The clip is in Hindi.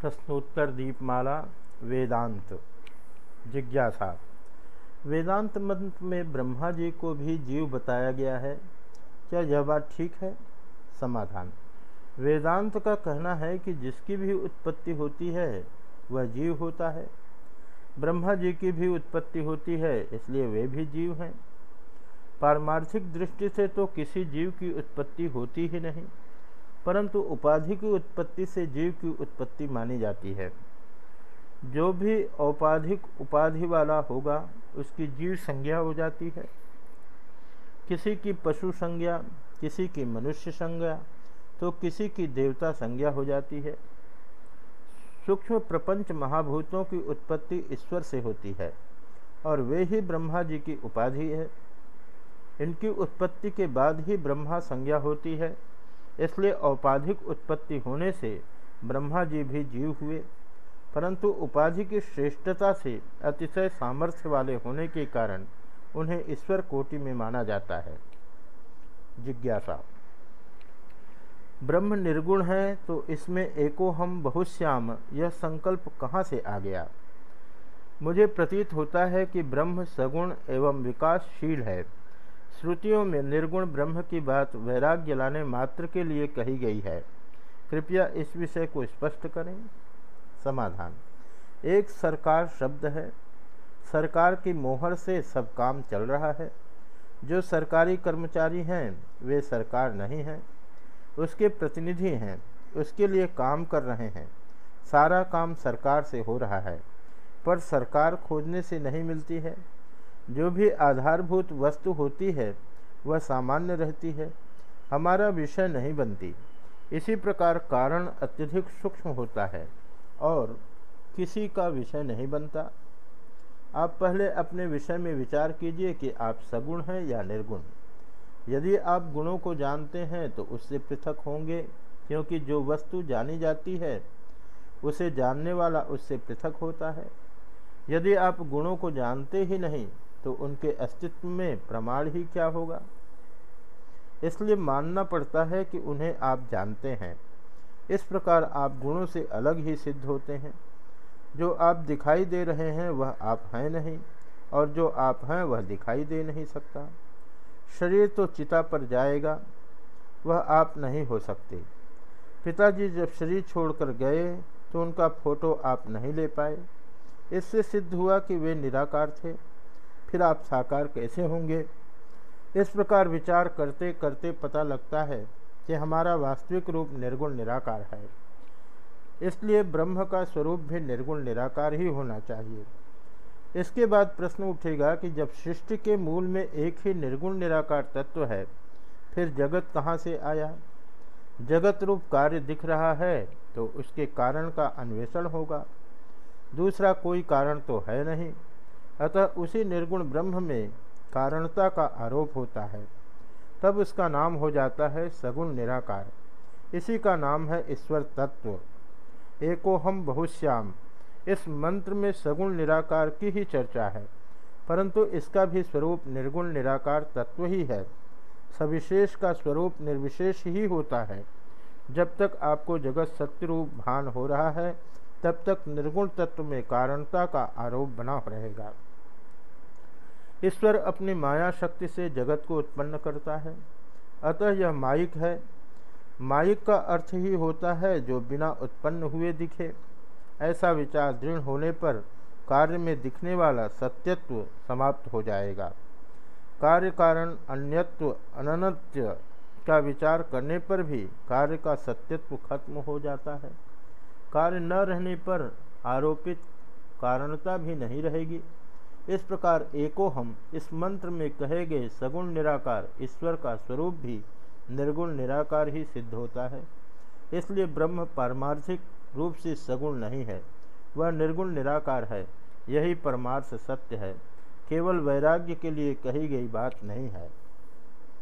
प्रश्नोत्तर दीपमाला, वेदांत। जिज्ञासा। वेदांत मंत्र में ब्रह्मा जी को भी जीव बताया गया है। क्या यह बात ठीक है? समाधान। वेदांत का कहना है कि जिसकी भी उत्पत्ति होती है, वह जीव होता है। ब्रह्मा जी की भी उत्पत्ति होती है, इसलिए वे भी जीव हैं। पारमार्थिक दृष्टि से तो किसी जीव की उत्पत्ति होती ही नहीं। परंतु उपाधि की उत्पत्ति से जीव की उत्पत्ति मानी जाती है। जो भी औपाधिक उपाधि वाला होगा, उसकी जीव संज्ञा हो जाती है। किसी की पशु संज्ञा, किसी की मनुष्य संज्ञा तो किसी की देवता संज्ञा हो जाती है। सूक्ष्म प्रपंच महाभूतों की उत्पत्ति ईश्वर से होती है, और वे ही ब्रह्मा जी की उपाधि है। इनकी उत्पत्ति के बाद ही ब्रह्मा संज्ञा होती है। इसलिए औपाधिक उत्पत्ति होने से ब्रह्मा जी भी जीव हुए। परंतु उपाधि की श्रेष्ठता से अतिशय सामर्थ्य वाले होने के कारण उन्हें ईश्वर कोटि में माना जाता है। जिज्ञासा। ब्रह्म निर्गुण है तो इसमें एको हम बहुश्याम, यह संकल्प कहाँ से आ गया? मुझे प्रतीत होता है कि ब्रह्म सगुण एवं विकासशील है। श्रुतियों में निर्गुण ब्रह्म की बात वैराग्य लाने मात्र के लिए कही गई है। कृपया इस विषय को स्पष्ट करें। समाधान। एक सरकार शब्द है। सरकार की मोहर से सब काम चल रहा है। जो सरकारी कर्मचारी हैं, वे सरकार नहीं हैं। उसके प्रतिनिधि हैं, उसके लिए काम कर रहे हैं। सारा काम सरकार से हो रहा है। पर सरकार खोजने से नहीं मिलती है। जो भी आधारभूत वस्तु होती है, वह सामान्य रहती है। हमारा विषय नहीं बनती। इसी प्रकार कारण अत्यधिक सूक्ष्म होता है और किसी का विषय नहीं बनता। आप पहले अपने विषय में विचार कीजिए कि आप सगुण हैं या निर्गुण। यदि आप गुणों को जानते हैं तो उससे पृथक होंगे, क्योंकि जो वस्तु जानी जाती है, उसे जानने वाला उससे पृथक होता है। यदि आप गुणों को जानते ही नहीं तो उनके अस्तित्व में प्रमाण ही क्या होगा? इसलिए मानना पड़ता है कि उन्हें आप जानते हैं। इस प्रकार आप गुणों से अलग ही सिद्ध होते हैं। जो आप दिखाई दे रहे हैं, वह आप हैं नहीं, और जो आप हैं, वह दिखाई दे नहीं सकता। शरीर तो चिता पर जाएगा, वह आप नहीं हो सकते। पिताजी जब शरीर छोड़कर गए तो उनका फ़ोटो आप नहीं ले पाए। इससे सिद्ध हुआ कि वे निराकार थे। फिर आप साकार कैसे होंगे? इस प्रकार विचार करते करते पता लगता है कि हमारा वास्तविक रूप निर्गुण निराकार है। इसलिए ब्रह्म का स्वरूप भी निर्गुण निराकार ही होना चाहिए। इसके बाद प्रश्न उठेगा कि जब सृष्टि के मूल में एक ही निर्गुण निराकार तत्व है, फिर जगत कहाँ से आया? जगत रूप कार्य दिख रहा है तो उसके कारण का अन्वेषण होगा। दूसरा कोई कारण तो है नहीं। अतः उसी निर्गुण ब्रह्म में कारणता का आरोप होता है। तब उसका नाम हो जाता है सगुण निराकार। इसी का नाम है ईश्वर तत्व। एको हम बहुश्याम। इस मंत्र में सगुण निराकार की ही चर्चा है, परंतु इसका भी स्वरूप निर्गुण निराकार तत्व ही है। सविशेष का स्वरूप निर्विशेष ही होता है। जब तक आपको जगत सत्य रूप भान हो रहा है तब तक निर्गुण तत्व में कारणता का आरोप बना रहेगा। ईश्वर अपनी माया शक्ति से जगत को उत्पन्न करता है। अतः यह माइक है। माइक का अर्थ ही होता है जो बिना उत्पन्न हुए दिखे। ऐसा विचार दृढ़ होने पर कार्य में दिखने वाला सत्यत्व समाप्त हो जाएगा। कार्य कारण अन्यत्व अननत्य का विचार करने पर भी कार्य का सत्यत्व खत्म हो जाता है। कार्य न रहने पर आरोपित कारणता भी नहीं रहेगी। इस प्रकार एको हम इस मंत्र में कहे गए सगुण निराकार ईश्वर का स्वरूप भी निर्गुण निराकार ही सिद्ध होता है। इसलिए ब्रह्म पारमार्थिक रूप से सगुण नहीं है, वह निर्गुण निराकार है, यही परमार्थ सत्य है। केवल वैराग्य के लिए कही गई बात नहीं है।